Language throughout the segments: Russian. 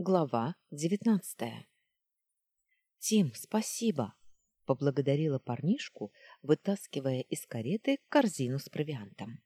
Глава девятнадцатая. «Тим, спасибо!» — поблагодарила парнишку, вытаскивая из кареты корзину с провиантом.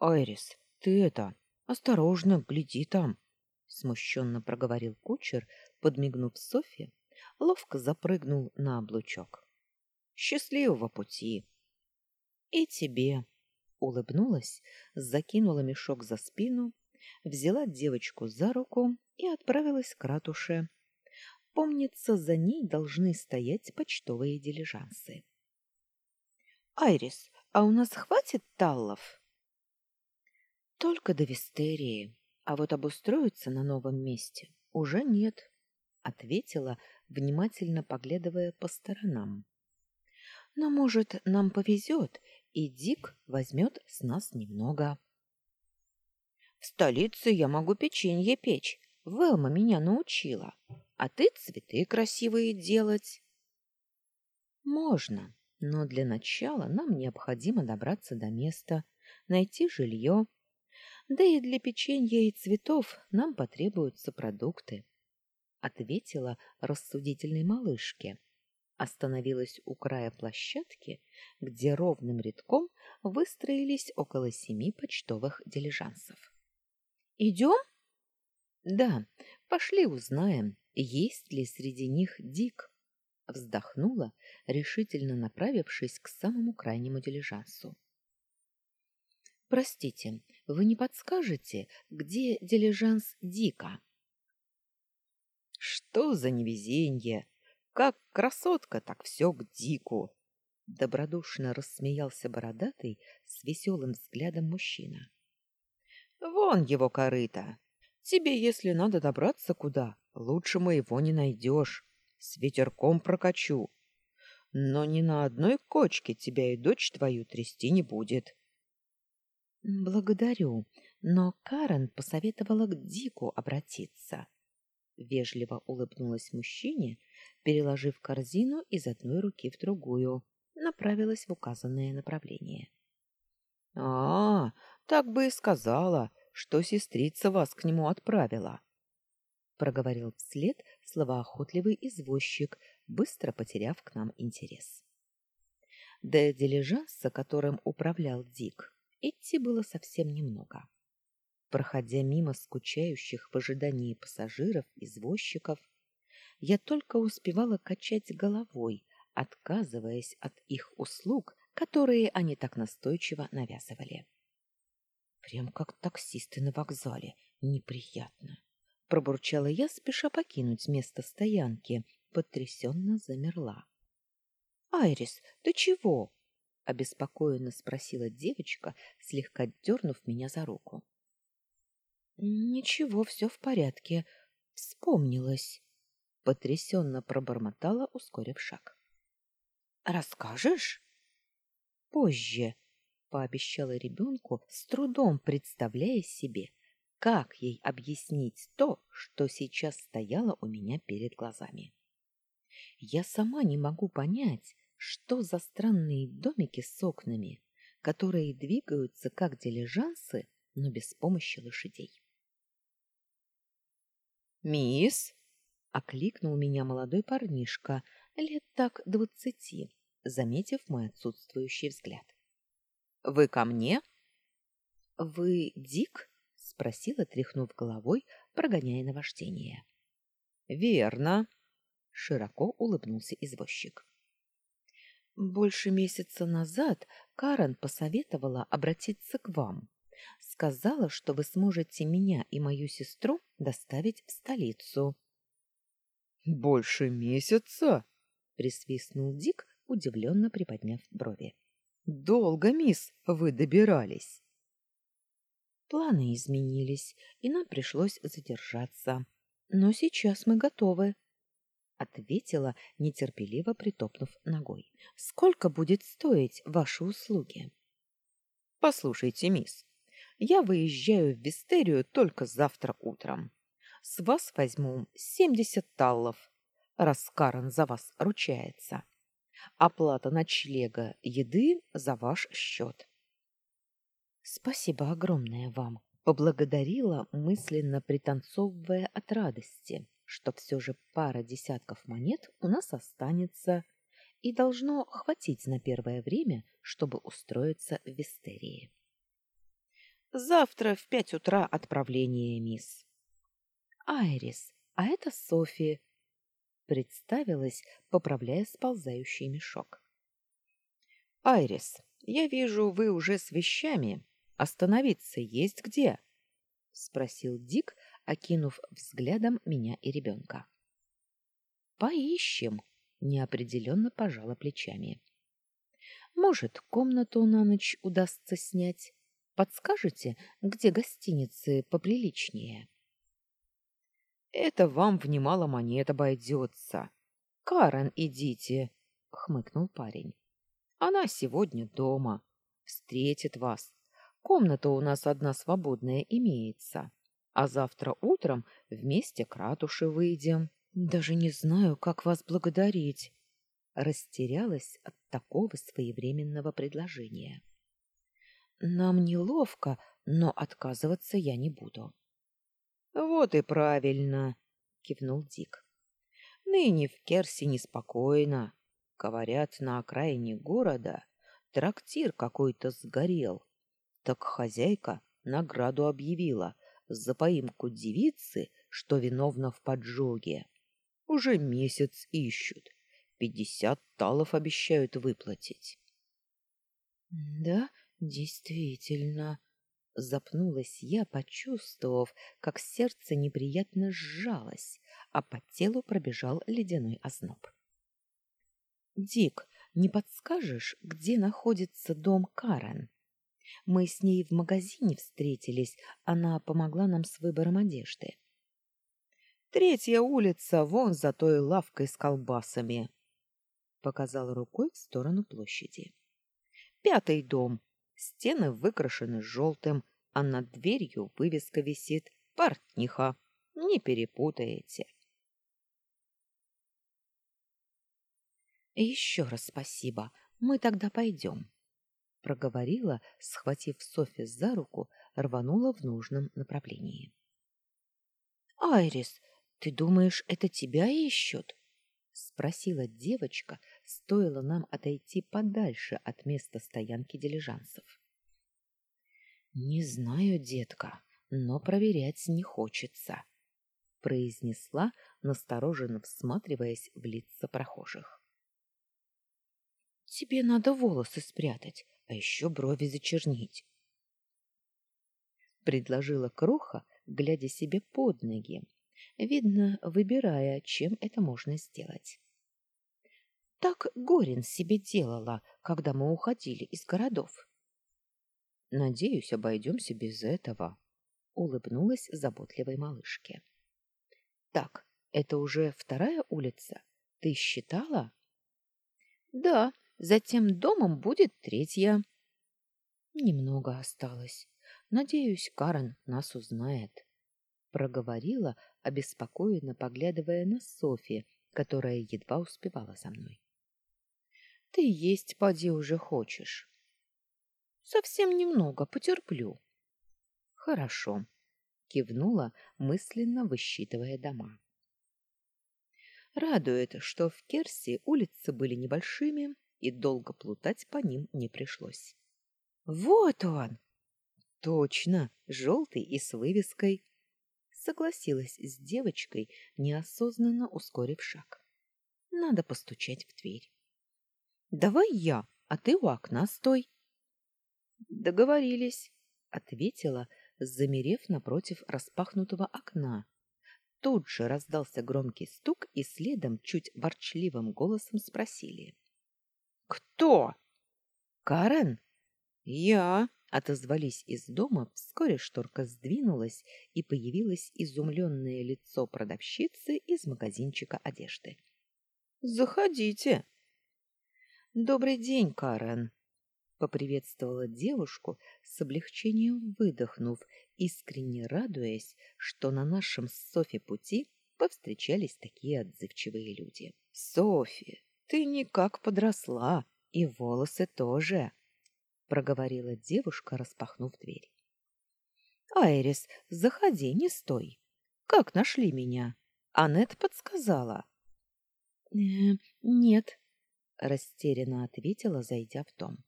«Айрис, ты это, осторожно, гляди там!» — смущенно проговорил кучер, подмигнув Софье, ловко запрыгнул на облучок. «Счастливого пути!» «И тебе!» — улыбнулась, закинула мешок за спину взяла девочку за руку и отправилась к ратуше. Помнится, за ней должны стоять почтовые дилижансы. «Айрис, а у нас хватит таллов?» «Только до Вистерии, а вот обустроиться на новом месте уже нет», — ответила, внимательно поглядывая по сторонам. «Но, может, нам повезет, и Дик возьмет с нас немного». В столице я могу печенье печь. Велма меня научила. А ты цветы красивые делать. Можно, но для начала нам необходимо добраться до места, найти жилье. Да и для печенья и цветов нам потребуются продукты. Ответила рассудительной малышке. Остановилась у края площадки, где ровным рядком выстроились около семи почтовых дилижансов. Идем? Да, пошли узнаем, есть ли среди них Дик. Вздохнула, решительно направившись к самому крайнему дилижансу. Простите, вы не подскажете, где дилижанс Дика? Что за невезенье! Как красотка, так все к Дику! Добродушно рассмеялся бородатый с веселым взглядом мужчина. Вон его корыто. Тебе, если надо добраться куда, лучше моего не найдешь. С ветерком прокачу. Но ни на одной кочке тебя и дочь твою трясти не будет. Благодарю, но Карен посоветовала к Дику обратиться. Вежливо улыбнулась мужчине, переложив корзину из одной руки в другую, направилась в указанное направление. — А, так бы и сказала, что сестрица вас к нему отправила. Проговорил вслед словоохотливый извозчик, быстро потеряв к нам интерес. До дилижанса, которым управлял Дик, идти было совсем немного. Проходя мимо скучающих в ожидании пассажиров, извозчиков, я только успевала качать головой, отказываясь от их услуг, которые они так настойчиво навязывали. Прям как таксисты на вокзале. Неприятно. Пробурчала я, спеша покинуть место стоянки. Потрясенно замерла. «Айрис, ты чего?» — обеспокоенно спросила девочка, слегка дернув меня за руку. «Ничего, все в порядке. Вспомнилась», — потрясенно пробормотала, ускорив шаг. «Расскажешь?» «Позже», пообещала ребенку, с трудом представляя себе, как ей объяснить то, что сейчас стояло у меня перед глазами. Я сама не могу понять, что за странные домики с окнами, которые двигаются как дилижансы, но без помощи лошадей. «Мисс!» — окликнул меня молодой парнишка, лет так двадцати, заметив мой отсутствующий взгляд. Вы ко мне? Вы Дик? спросила, тряхнув головой, прогоняя наваждение. Верно, широко улыбнулся извозчик. Больше месяца назад Карен посоветовала обратиться к вам. Сказала, что вы сможете меня и мою сестру доставить в столицу. Больше месяца? присвистнул Дик, удивленно приподняв брови. Долго, мисс, вы добирались. Планы изменились, и нам пришлось задержаться. Но сейчас мы готовы, ответила, нетерпеливо притопнув ногой. Сколько будет стоить ваши услуги? Послушайте, мисс, я выезжаю в Вистерию только завтра утром. С вас возьму семьдесят таллов, раз Карен за вас ручается. Оплата ночлега, еды за ваш счет. Спасибо огромное вам, Поблагодарила, мысленно пританцовывая от радости, что все же пара десятков монет у нас останется и должно хватить на первое время, чтобы устроиться в Вестерии. Завтра в пять утра отправление, мисс. Айрис, а это Софи, представилась, поправляя сползающий мешок. Айрис, я вижу, вы уже с вещами. Остановиться есть где? спросил Дик, окинув взглядом меня и ребенка. Поищем, неопределенно пожала плечами. Может, комнату на ночь удастся снять? Подскажете, где гостиницы поприличнее? Это вам в немало монет обойдется. Карен, идите, хмыкнул парень. Она сегодня дома, встретит вас. Комната у нас одна свободная имеется, а завтра утром вместе к ратуше выйдем. Даже не знаю, как вас благодарить. Растерялась от такого своевременного предложения. Нам неловко, но отказываться я не буду. Вот и правильно, кивнул Дик. Ныне в Керсе неспокойно. Говорят, на окраине города трактир какой-то сгорел. Так хозяйка награду объявила за поимку девицы, что виновна в поджоге. Уже месяц ищут. Пятьдесят талов обещают выплатить. — Да, действительно, Запнулась я, почувствовав, как сердце неприятно сжалось, а по телу пробежал ледяной озноб. «Дик, не подскажешь, где находится дом Карен? Мы с ней в магазине встретились, она помогла нам с выбором одежды». «Третья улица, вон за той лавкой с колбасами», — показал рукой в сторону площади. «Пятый дом, Стены выкрашены желтым, а над дверью вывеска висит «Портниха». Не перепутаете. «Еще раз спасибо. Мы тогда пойдем», — проговорила, схватив Софи за руку, рванула в нужном направлении. «Айрис, ты думаешь, это тебя ищут?» — спросила девочка, стоило нам отойти подальше от места стоянки дилижансов. «Не знаю, детка, но проверять не хочется», — произнесла, настороженно всматриваясь в лица прохожих. «Тебе надо волосы спрятать, а еще брови зачернить», — предложила Кроха, глядя себе под ноги, видно, выбирая, чем это можно сделать. Так Горин себе делала, когда мы уходили из городов. Надеюсь, обойдемся без этого, улыбнулась заботливой малышке. Так, это уже вторая улица. Ты считала? Да, затем домом будет третья. Немного осталось. Надеюсь, Карен нас узнает, проговорила, обеспокоенно поглядывая на Софи, которая едва успевала за мной. Ты есть поди уже хочешь. Совсем немного, потерплю. Хорошо, кивнула, мысленно высчитывая дома. Радует, что в Керси улицы были небольшими, и долго плутать по ним не пришлось. Вот он. Точно, желтый и с вывеской. Согласилась с девочкой, неосознанно ускорив шаг. Надо постучать в дверь. Давай я, а ты у окна стой. Договорились, ответила, замерев напротив распахнутого окна. Тут же раздался громкий стук, и следом чуть ворчливым голосом спросили: "Кто?" "Карен?" "Я", отозвались из дома. Вскоре шторка сдвинулась, и появилось изумленное лицо продавщицы из магазинчика одежды. "Заходите". Добрый день, Карен, поприветствовала девушку с облегчением выдохнув, искренне радуясь, что на нашем с Софи пути повстречались такие отзывчивые люди. Софи, ты никак подросла, и волосы тоже, проговорила девушка, распахнув дверь. Айрис, заходи, не стой. Как нашли меня? Аннет подсказала. «Э, нет, растерянно ответила, зайдя в дом.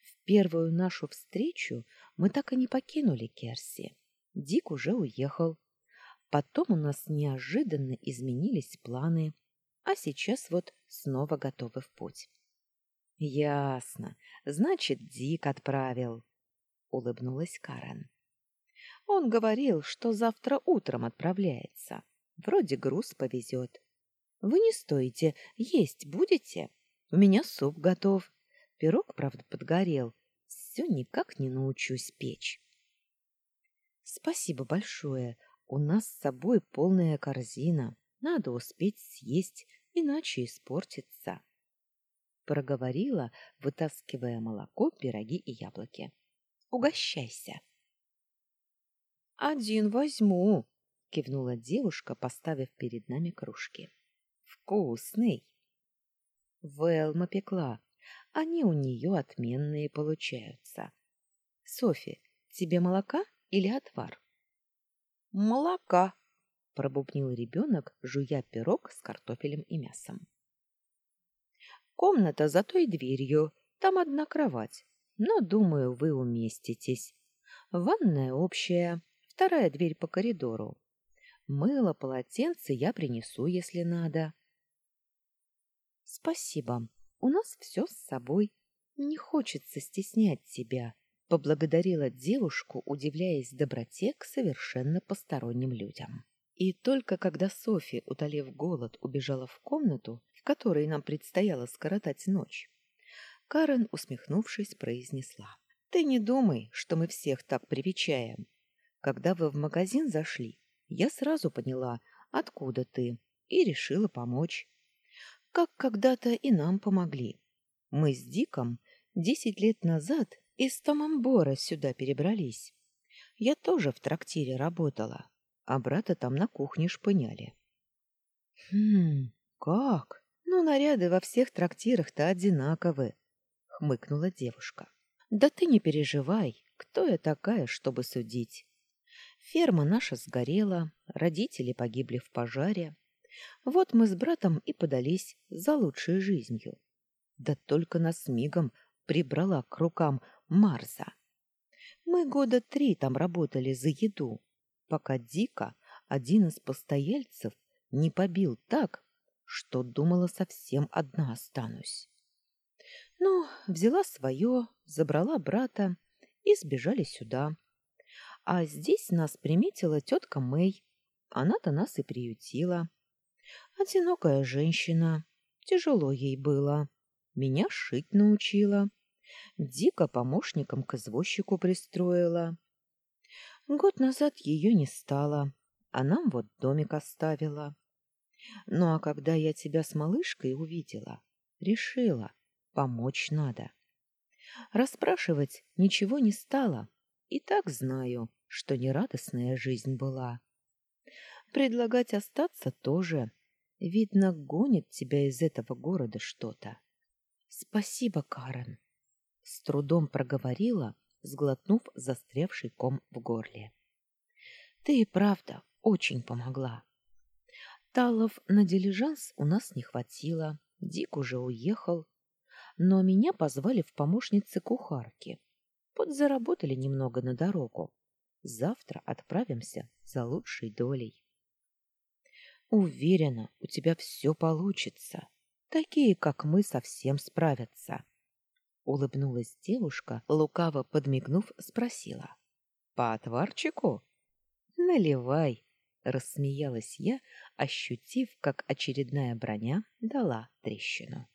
В первую нашу встречу мы так и не покинули Керси. Дик уже уехал. Потом у нас неожиданно изменились планы, а сейчас вот снова готовы в путь. Ясно. Значит, Дик отправил, улыбнулась Карен. Он говорил, что завтра утром отправляется. Вроде груз повезет. Вы не стоите, есть будете? У меня суп готов. Пирог, правда, подгорел. Все никак не научусь печь. Спасибо большое. У нас с собой полная корзина. Надо успеть съесть, иначе испортится. Проговорила, вытаскивая молоко, пироги и яблоки. Угощайся. Один возьму, кивнула девушка, поставив перед нами кружки. Вкусный. Велма пекла. Они у нее отменные получаются. Софи, тебе молока или отвар? Молока, пробубнил ребенок, жуя пирог с картофелем и мясом. Комната за той дверью, там одна кровать, но, думаю, вы уместитесь. Ванная общая, вторая дверь по коридору. Мыло, полотенце я принесу, если надо. Спасибо. У нас все с собой. Не хочется стеснять тебя, поблагодарила девушку, удивляясь доброте к совершенно посторонним людям. И только когда Софи, утолив голод, убежала в комнату, в которой нам предстояло скоротать ночь, Карен, усмехнувшись, произнесла: "Ты не думай, что мы всех так привечаем. Когда вы в магазин зашли, я сразу поняла, откуда ты, и решила помочь. Как когда-то и нам помогли. Мы с Диком десять лет назад из Тамамбора сюда перебрались. Я тоже в трактире работала, а брата там на кухне шпыняли. Хм, как? Ну, наряды во всех трактирах-то одинаковы, хмыкнула девушка. Да ты не переживай, кто я такая, чтобы судить? Ферма наша сгорела, родители погибли в пожаре. Вот мы с братом и подались за лучшей жизнью. Да только нас мигом прибрала к рукам Марза. Мы года три там работали за еду, пока Дика, один из постояльцев, не побил так, что думала совсем одна останусь. Ну, взяла свое, забрала брата и сбежали сюда. А здесь нас приметила тетка Мэй. Она-то нас и приютила. Одинокая женщина. Тяжело ей было. Меня шить научила. Дико помощником к извозчику пристроила. Год назад ее не стало, а нам вот домик оставила. Ну а когда я тебя с малышкой увидела, решила, помочь надо. Расспрашивать ничего не стала, и так знаю, что нерадостная жизнь была. Предлагать остаться тоже. Видно, гонит тебя из этого города что-то. Спасибо, Карен. С трудом проговорила, сглотнув застрявший ком в горле. Ты и правда очень помогла. Талов на дилижанс у нас не хватило, Дик уже уехал, но меня позвали в помощницы кухарки. Подзаработали немного на дорогу. Завтра отправимся за лучшей долей. Уверена, у тебя все получится. Такие, как мы, совсем справятся. Улыбнулась девушка, лукаво подмигнув, спросила. По отварчику? Наливай, рассмеялась я, ощутив, как очередная броня дала трещину.